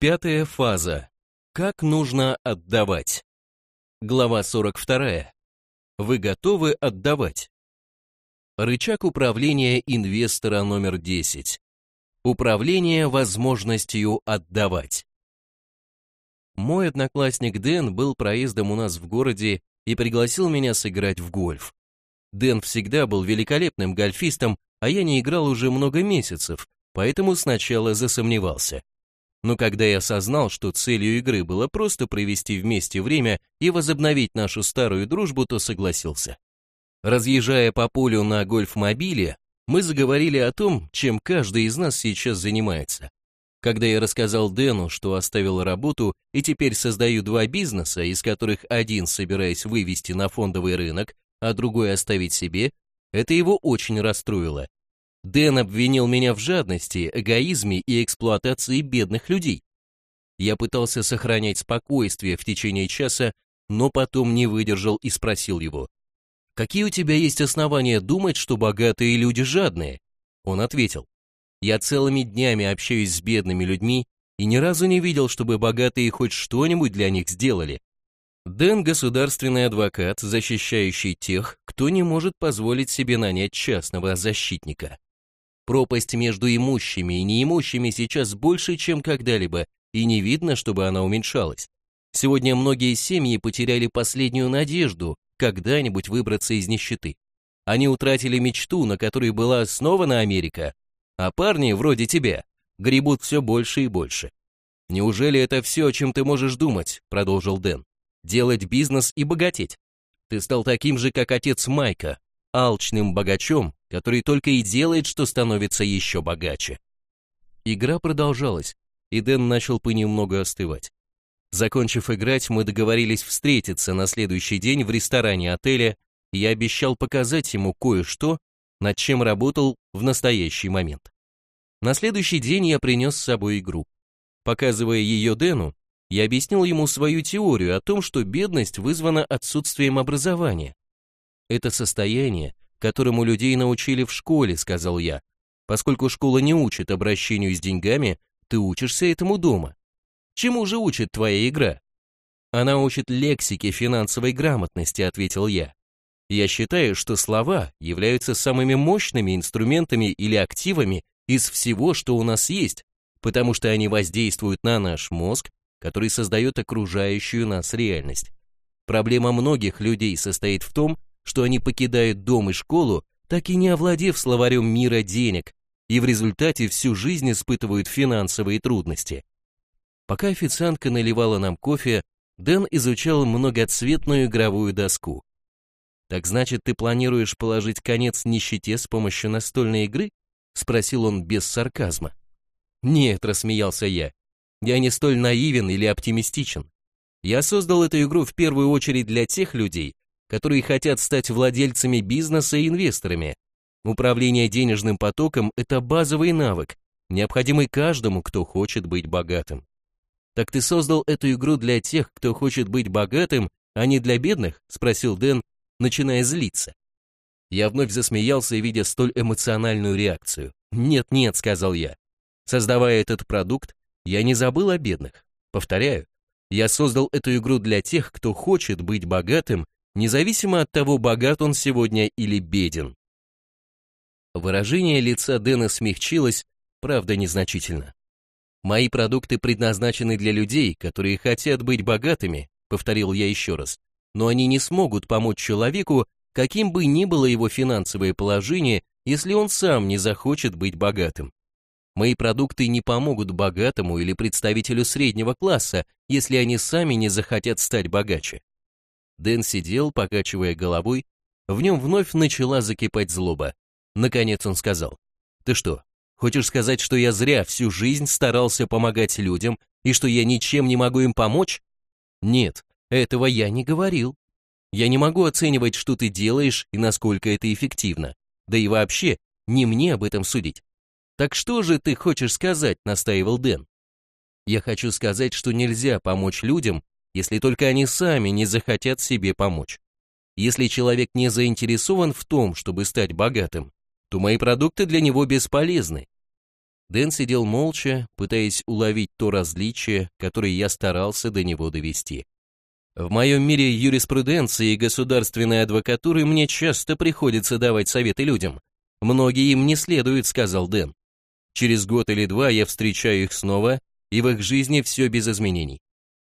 Пятая фаза. Как нужно отдавать? Глава 42. Вы готовы отдавать? Рычаг управления инвестора номер 10. Управление возможностью отдавать. Мой одноклассник Дэн был проездом у нас в городе и пригласил меня сыграть в гольф. Дэн всегда был великолепным гольфистом, а я не играл уже много месяцев, поэтому сначала засомневался. Но когда я осознал, что целью игры было просто провести вместе время и возобновить нашу старую дружбу, то согласился. Разъезжая по полю на гольф-мобиле, мы заговорили о том, чем каждый из нас сейчас занимается. Когда я рассказал Дэну, что оставил работу и теперь создаю два бизнеса, из которых один собираюсь вывести на фондовый рынок, а другой оставить себе, это его очень расстроило. Дэн обвинил меня в жадности, эгоизме и эксплуатации бедных людей. Я пытался сохранять спокойствие в течение часа, но потом не выдержал и спросил его, «Какие у тебя есть основания думать, что богатые люди жадные?» Он ответил, «Я целыми днями общаюсь с бедными людьми и ни разу не видел, чтобы богатые хоть что-нибудь для них сделали. Дэн – государственный адвокат, защищающий тех, кто не может позволить себе нанять частного защитника. Пропасть между имущими и неимущими сейчас больше, чем когда-либо, и не видно, чтобы она уменьшалась. Сегодня многие семьи потеряли последнюю надежду когда-нибудь выбраться из нищеты. Они утратили мечту, на которой была основана Америка, а парни, вроде тебя, гребут все больше и больше. «Неужели это все, о чем ты можешь думать?» – продолжил Дэн. «Делать бизнес и богатеть. Ты стал таким же, как отец Майка, алчным богачом, который только и делает, что становится еще богаче. Игра продолжалась, и Дэн начал понемногу остывать. Закончив играть, мы договорились встретиться на следующий день в ресторане отеля, и я обещал показать ему кое-что, над чем работал в настоящий момент. На следующий день я принес с собой игру. Показывая ее Дэну, я объяснил ему свою теорию о том, что бедность вызвана отсутствием образования. Это состояние, которому людей научили в школе, сказал я. Поскольку школа не учит обращению с деньгами, ты учишься этому дома. Чему же учит твоя игра? Она учит лексике финансовой грамотности, ответил я. Я считаю, что слова являются самыми мощными инструментами или активами из всего, что у нас есть, потому что они воздействуют на наш мозг, который создает окружающую нас реальность. Проблема многих людей состоит в том, что они покидают дом и школу, так и не овладев словарем мира денег, и в результате всю жизнь испытывают финансовые трудности. Пока официантка наливала нам кофе, Дэн изучал многоцветную игровую доску. «Так значит, ты планируешь положить конец нищете с помощью настольной игры?» — спросил он без сарказма. «Нет», — рассмеялся я, — «я не столь наивен или оптимистичен. Я создал эту игру в первую очередь для тех людей, которые хотят стать владельцами бизнеса и инвесторами. Управление денежным потоком – это базовый навык, необходимый каждому, кто хочет быть богатым. Так ты создал эту игру для тех, кто хочет быть богатым, а не для бедных? Спросил Дэн, начиная злиться. Я вновь засмеялся, видя столь эмоциональную реакцию. «Нет-нет», — сказал я. Создавая этот продукт, я не забыл о бедных. Повторяю, я создал эту игру для тех, кто хочет быть богатым независимо от того, богат он сегодня или беден. Выражение лица Дэна смягчилось, правда незначительно. «Мои продукты предназначены для людей, которые хотят быть богатыми», повторил я еще раз, но они не смогут помочь человеку, каким бы ни было его финансовое положение, если он сам не захочет быть богатым. Мои продукты не помогут богатому или представителю среднего класса, если они сами не захотят стать богаче. Дэн сидел, покачивая головой, в нем вновь начала закипать злоба. Наконец он сказал, «Ты что, хочешь сказать, что я зря всю жизнь старался помогать людям и что я ничем не могу им помочь?» «Нет, этого я не говорил. Я не могу оценивать, что ты делаешь и насколько это эффективно. Да и вообще, не мне об этом судить. Так что же ты хочешь сказать, настаивал Дэн. Я хочу сказать, что нельзя помочь людям, если только они сами не захотят себе помочь. Если человек не заинтересован в том, чтобы стать богатым, то мои продукты для него бесполезны. Дэн сидел молча, пытаясь уловить то различие, которое я старался до него довести. В моем мире юриспруденции и государственной адвокатуры мне часто приходится давать советы людям. Многие им не следует, сказал Дэн. Через год или два я встречаю их снова, и в их жизни все без изменений.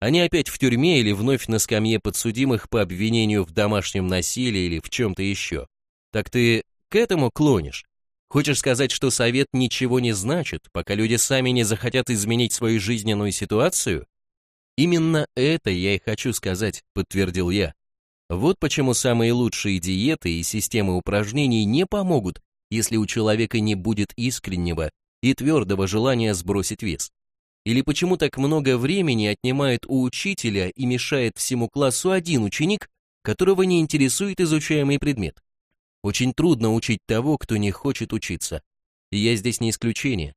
Они опять в тюрьме или вновь на скамье подсудимых по обвинению в домашнем насилии или в чем-то еще. Так ты к этому клонишь? Хочешь сказать, что совет ничего не значит, пока люди сами не захотят изменить свою жизненную ситуацию? Именно это я и хочу сказать, подтвердил я. Вот почему самые лучшие диеты и системы упражнений не помогут, если у человека не будет искреннего и твердого желания сбросить вес. Или почему так много времени отнимает у учителя и мешает всему классу один ученик, которого не интересует изучаемый предмет. Очень трудно учить того, кто не хочет учиться. И я здесь не исключение.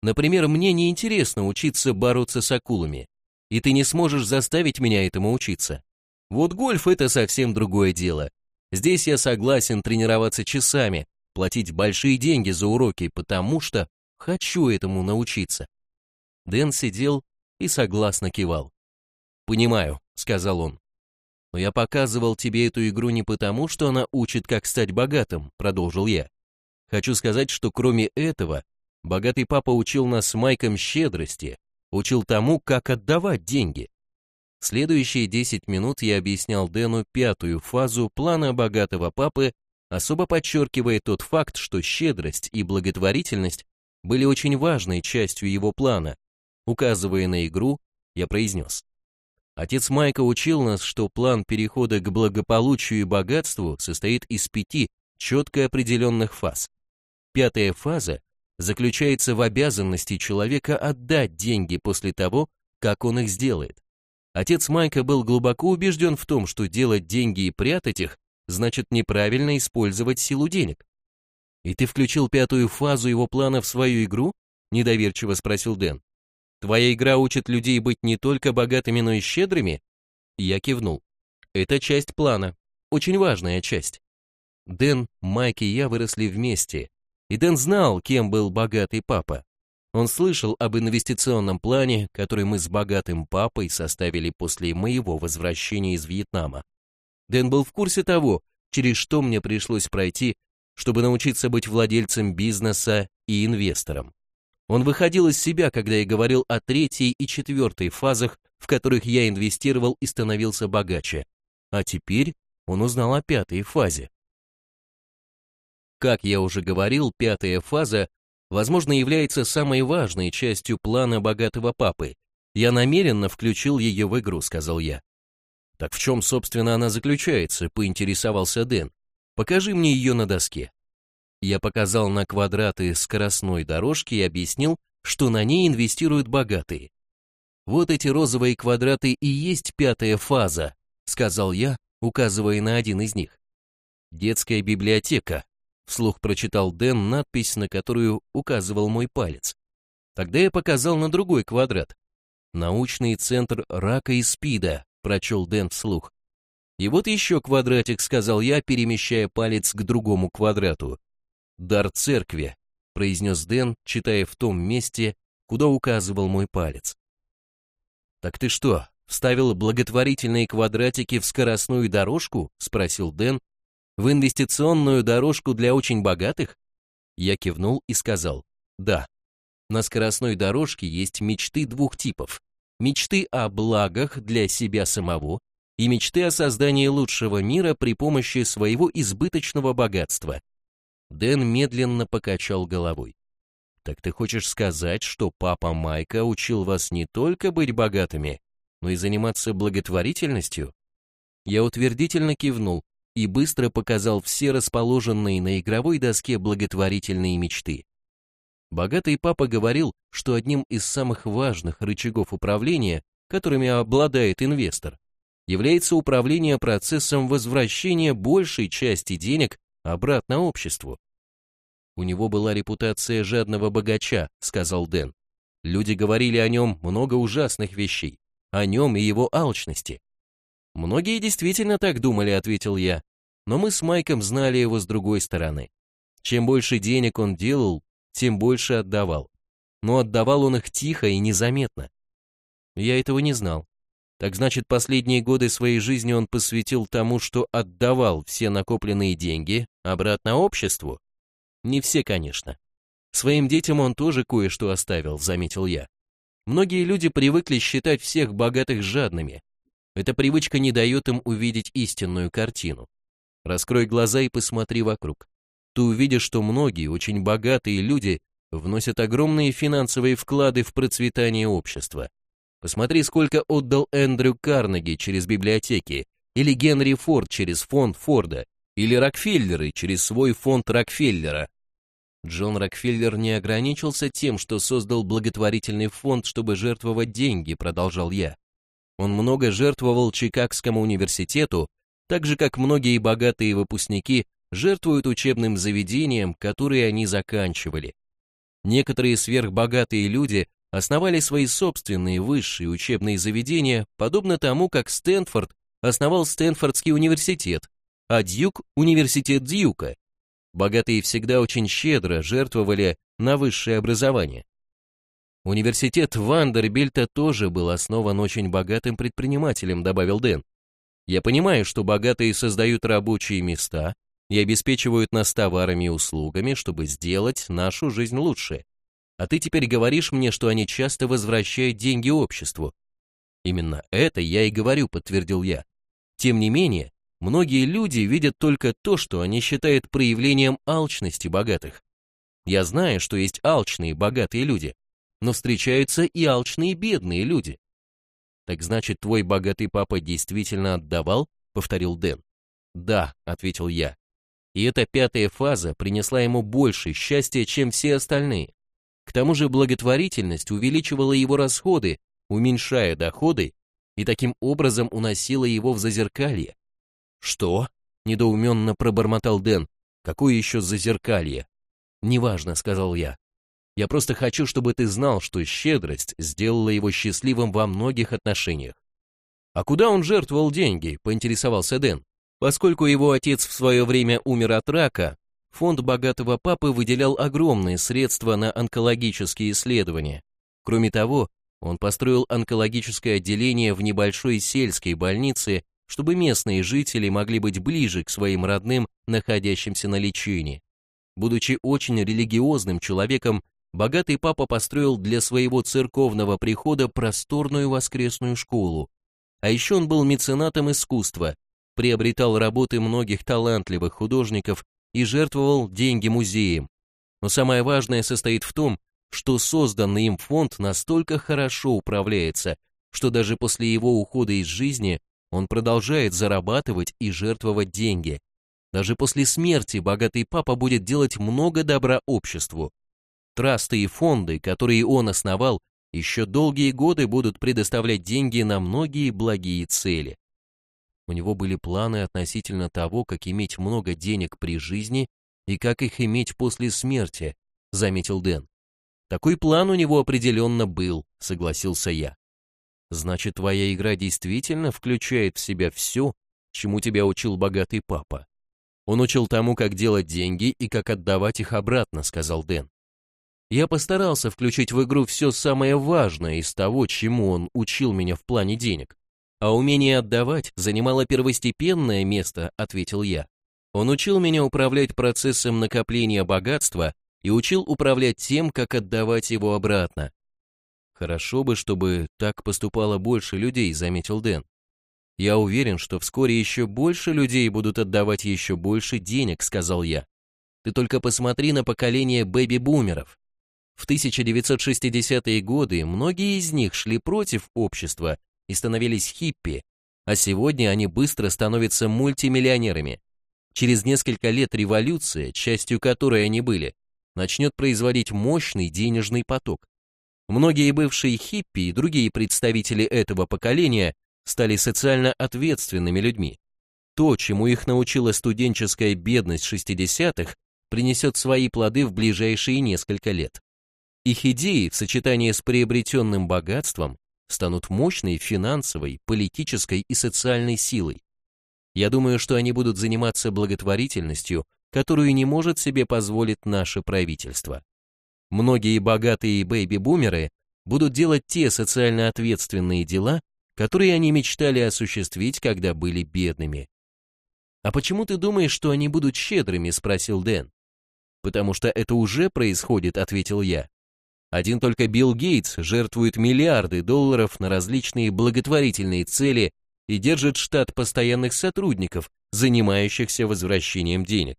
Например, мне не интересно учиться бороться с акулами, и ты не сможешь заставить меня этому учиться. Вот гольф это совсем другое дело. Здесь я согласен тренироваться часами, платить большие деньги за уроки, потому что хочу этому научиться. Дэн сидел и согласно кивал. «Понимаю», — сказал он. Но я показывал тебе эту игру не потому, что она учит, как стать богатым, продолжил я. Хочу сказать, что кроме этого, богатый папа учил нас с Майком щедрости, учил тому, как отдавать деньги. Следующие 10 минут я объяснял Дэну пятую фазу плана богатого папы, особо подчеркивая тот факт, что щедрость и благотворительность были очень важной частью его плана. Указывая на игру, я произнес. Отец Майка учил нас, что план перехода к благополучию и богатству состоит из пяти четко определенных фаз. Пятая фаза заключается в обязанности человека отдать деньги после того, как он их сделает. Отец Майка был глубоко убежден в том, что делать деньги и прятать их значит неправильно использовать силу денег. «И ты включил пятую фазу его плана в свою игру?» – недоверчиво спросил Дэн. Твоя игра учит людей быть не только богатыми, но и щедрыми? Я кивнул. Это часть плана, очень важная часть. Дэн, Майк и я выросли вместе, и Дэн знал, кем был богатый папа. Он слышал об инвестиционном плане, который мы с богатым папой составили после моего возвращения из Вьетнама. Дэн был в курсе того, через что мне пришлось пройти, чтобы научиться быть владельцем бизнеса и инвестором. Он выходил из себя, когда я говорил о третьей и четвертой фазах, в которых я инвестировал и становился богаче. А теперь он узнал о пятой фазе. Как я уже говорил, пятая фаза, возможно, является самой важной частью плана богатого папы. Я намеренно включил ее в игру, сказал я. Так в чем, собственно, она заключается, поинтересовался Дэн. Покажи мне ее на доске. Я показал на квадраты скоростной дорожки и объяснил, что на ней инвестируют богатые. Вот эти розовые квадраты и есть пятая фаза, сказал я, указывая на один из них. Детская библиотека, вслух прочитал Дэн надпись, на которую указывал мой палец. Тогда я показал на другой квадрат. Научный центр рака и СПИДа, прочел Дэн вслух. И вот еще квадратик, сказал я, перемещая палец к другому квадрату. «Дар церкви», — произнес Дэн, читая в том месте, куда указывал мой палец. «Так ты что, вставил благотворительные квадратики в скоростную дорожку?» — спросил Дэн. «В инвестиционную дорожку для очень богатых?» Я кивнул и сказал, «Да, на скоростной дорожке есть мечты двух типов. Мечты о благах для себя самого и мечты о создании лучшего мира при помощи своего избыточного богатства. Дэн медленно покачал головой. «Так ты хочешь сказать, что папа Майка учил вас не только быть богатыми, но и заниматься благотворительностью?» Я утвердительно кивнул и быстро показал все расположенные на игровой доске благотворительные мечты. Богатый папа говорил, что одним из самых важных рычагов управления, которыми обладает инвестор, является управление процессом возвращения большей части денег обратно обществу. У него была репутация жадного богача, сказал Дэн. Люди говорили о нем много ужасных вещей, о нем и его алчности. Многие действительно так думали, ответил я, но мы с Майком знали его с другой стороны. Чем больше денег он делал, тем больше отдавал. но отдавал он их тихо и незаметно. Я этого не знал. Так значит, последние годы своей жизни он посвятил тому, что отдавал все накопленные деньги обратно обществу? Не все, конечно. Своим детям он тоже кое-что оставил, заметил я. Многие люди привыкли считать всех богатых жадными. Эта привычка не дает им увидеть истинную картину. Раскрой глаза и посмотри вокруг. Ты увидишь, что многие очень богатые люди вносят огромные финансовые вклады в процветание общества. Посмотри, сколько отдал Эндрю Карнеги через библиотеки, или Генри Форд через фонд Форда, или Рокфеллеры через свой фонд Рокфеллера. Джон Рокфеллер не ограничился тем, что создал благотворительный фонд, чтобы жертвовать деньги, продолжал я. Он много жертвовал Чикагскому университету, так же как многие богатые выпускники жертвуют учебным заведениям, которые они заканчивали. Некоторые сверхбогатые люди основали свои собственные высшие учебные заведения, подобно тому, как Стэнфорд основал Стэнфордский университет, а Дьюк – университет Дьюка. Богатые всегда очень щедро жертвовали на высшее образование. Университет Вандербильта тоже был основан очень богатым предпринимателем, добавил Дэн. Я понимаю, что богатые создают рабочие места и обеспечивают нас товарами и услугами, чтобы сделать нашу жизнь лучше. А ты теперь говоришь мне, что они часто возвращают деньги обществу. Именно это я и говорю, подтвердил я. Тем не менее, многие люди видят только то, что они считают проявлением алчности богатых. Я знаю, что есть алчные богатые люди, но встречаются и алчные бедные люди. Так значит, твой богатый папа действительно отдавал? повторил Дэн. Да, ответил я. И эта пятая фаза принесла ему больше счастья, чем все остальные. К тому же благотворительность увеличивала его расходы, уменьшая доходы, и таким образом уносила его в зазеркалье. «Что?» — недоуменно пробормотал Дэн. «Какое еще зазеркалье?» «Неважно», — сказал я. «Я просто хочу, чтобы ты знал, что щедрость сделала его счастливым во многих отношениях». «А куда он жертвовал деньги?» — поинтересовался Дэн. Поскольку его отец в свое время умер от рака, фонд богатого папы выделял огромные средства на онкологические исследования. Кроме того, он построил онкологическое отделение в небольшой сельской больнице, чтобы местные жители могли быть ближе к своим родным, находящимся на лечении. Будучи очень религиозным человеком, богатый папа построил для своего церковного прихода просторную воскресную школу. А еще он был меценатом искусства, приобретал работы многих талантливых художников и жертвовал деньги музеям. Но самое важное состоит в том, что созданный им фонд настолько хорошо управляется, что даже после его ухода из жизни он продолжает зарабатывать и жертвовать деньги. Даже после смерти богатый папа будет делать много добра обществу. Трасты и фонды, которые он основал, еще долгие годы будут предоставлять деньги на многие благие цели. У него были планы относительно того, как иметь много денег при жизни и как их иметь после смерти, заметил Дэн. Такой план у него определенно был, согласился я. Значит, твоя игра действительно включает в себя все, чему тебя учил богатый папа. Он учил тому, как делать деньги и как отдавать их обратно, сказал Дэн. Я постарался включить в игру все самое важное из того, чему он учил меня в плане денег. А умение отдавать занимало первостепенное место, ответил я. Он учил меня управлять процессом накопления богатства и учил управлять тем, как отдавать его обратно. Хорошо бы, чтобы так поступало больше людей, заметил Дэн. Я уверен, что вскоре еще больше людей будут отдавать еще больше денег, сказал я. Ты только посмотри на поколение бэби-бумеров. В 1960-е годы многие из них шли против общества и становились хиппи, а сегодня они быстро становятся мультимиллионерами. Через несколько лет революция, частью которой они были, начнет производить мощный денежный поток. Многие бывшие хиппи и другие представители этого поколения стали социально ответственными людьми. То, чему их научила студенческая бедность 60-х, принесет свои плоды в ближайшие несколько лет. Их идеи в сочетании с приобретенным богатством станут мощной финансовой, политической и социальной силой. Я думаю, что они будут заниматься благотворительностью, которую не может себе позволить наше правительство. Многие богатые бэйби-бумеры будут делать те социально ответственные дела, которые они мечтали осуществить, когда были бедными. «А почему ты думаешь, что они будут щедрыми?» – спросил Дэн. «Потому что это уже происходит», – ответил я. Один только Билл Гейтс жертвует миллиарды долларов на различные благотворительные цели и держит штат постоянных сотрудников, занимающихся возвращением денег.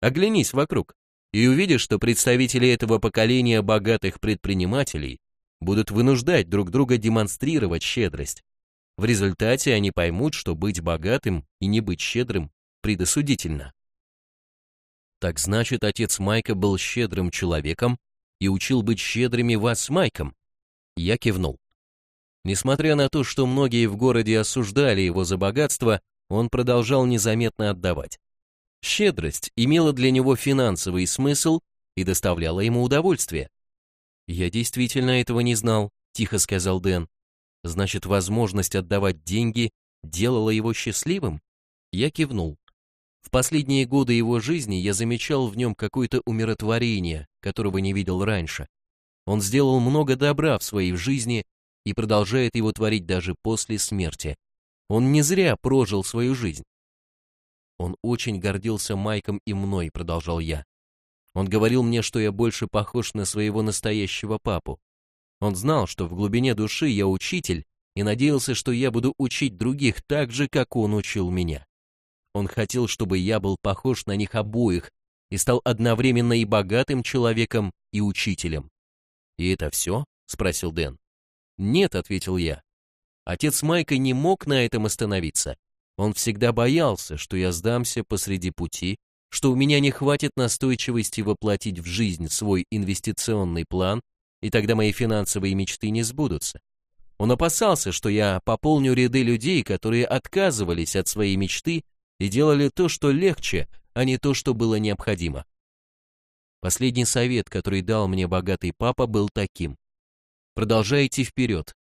Оглянись вокруг и увидишь, что представители этого поколения богатых предпринимателей будут вынуждать друг друга демонстрировать щедрость. В результате они поймут, что быть богатым и не быть щедрым предосудительно. Так значит, отец Майка был щедрым человеком и учил быть щедрыми вас Майком? Я кивнул. Несмотря на то, что многие в городе осуждали его за богатство, он продолжал незаметно отдавать. Щедрость имела для него финансовый смысл и доставляла ему удовольствие. «Я действительно этого не знал», — тихо сказал Дэн. «Значит, возможность отдавать деньги делала его счастливым?» Я кивнул. В последние годы его жизни я замечал в нем какое-то умиротворение, которого не видел раньше. Он сделал много добра в своей жизни и продолжает его творить даже после смерти. Он не зря прожил свою жизнь. Он очень гордился Майком и мной, продолжал я. Он говорил мне, что я больше похож на своего настоящего папу. Он знал, что в глубине души я учитель, и надеялся, что я буду учить других так же, как он учил меня. Он хотел, чтобы я был похож на них обоих и стал одновременно и богатым человеком, и учителем. «И это все?» — спросил Дэн. «Нет», — ответил я. Отец Майка не мог на этом остановиться. Он всегда боялся, что я сдамся посреди пути, что у меня не хватит настойчивости воплотить в жизнь свой инвестиционный план, и тогда мои финансовые мечты не сбудутся. Он опасался, что я пополню ряды людей, которые отказывались от своей мечты и делали то, что легче, а не то, что было необходимо. Последний совет, который дал мне богатый папа, был таким. Продолжайте вперед,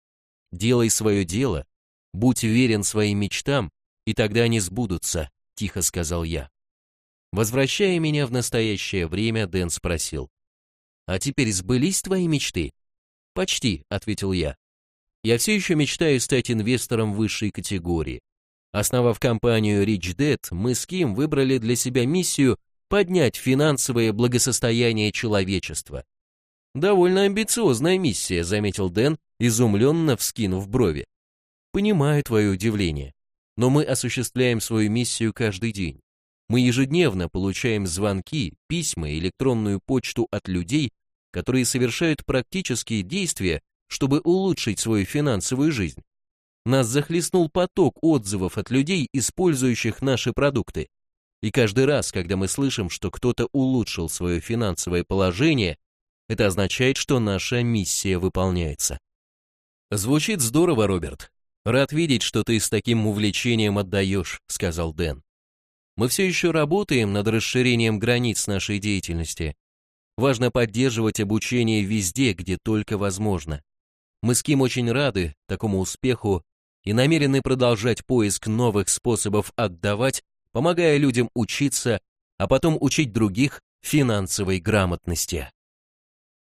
Делай свое дело, будь верен своим мечтам, и тогда они сбудутся, тихо сказал я. Возвращая меня в настоящее время, Дэн спросил. А теперь сбылись твои мечты? Почти, ответил я. Я все еще мечтаю стать инвестором высшей категории. Основав компанию Rich Dad, мы с Ким выбрали для себя миссию поднять финансовое благосостояние человечества. «Довольно амбициозная миссия», — заметил Дэн, изумленно вскинув брови. «Понимаю твое удивление, но мы осуществляем свою миссию каждый день. Мы ежедневно получаем звонки, письма, электронную почту от людей, которые совершают практические действия, чтобы улучшить свою финансовую жизнь. Нас захлестнул поток отзывов от людей, использующих наши продукты. И каждый раз, когда мы слышим, что кто-то улучшил свое финансовое положение, это означает, что наша миссия выполняется. Звучит здорово, Роберт. Рад видеть, что ты с таким увлечением отдаешь, сказал Дэн. Мы все еще работаем над расширением границ нашей деятельности. Важно поддерживать обучение везде, где только возможно. Мы с Ким очень рады такому успеху и намерены продолжать поиск новых способов отдавать, помогая людям учиться, а потом учить других финансовой грамотности.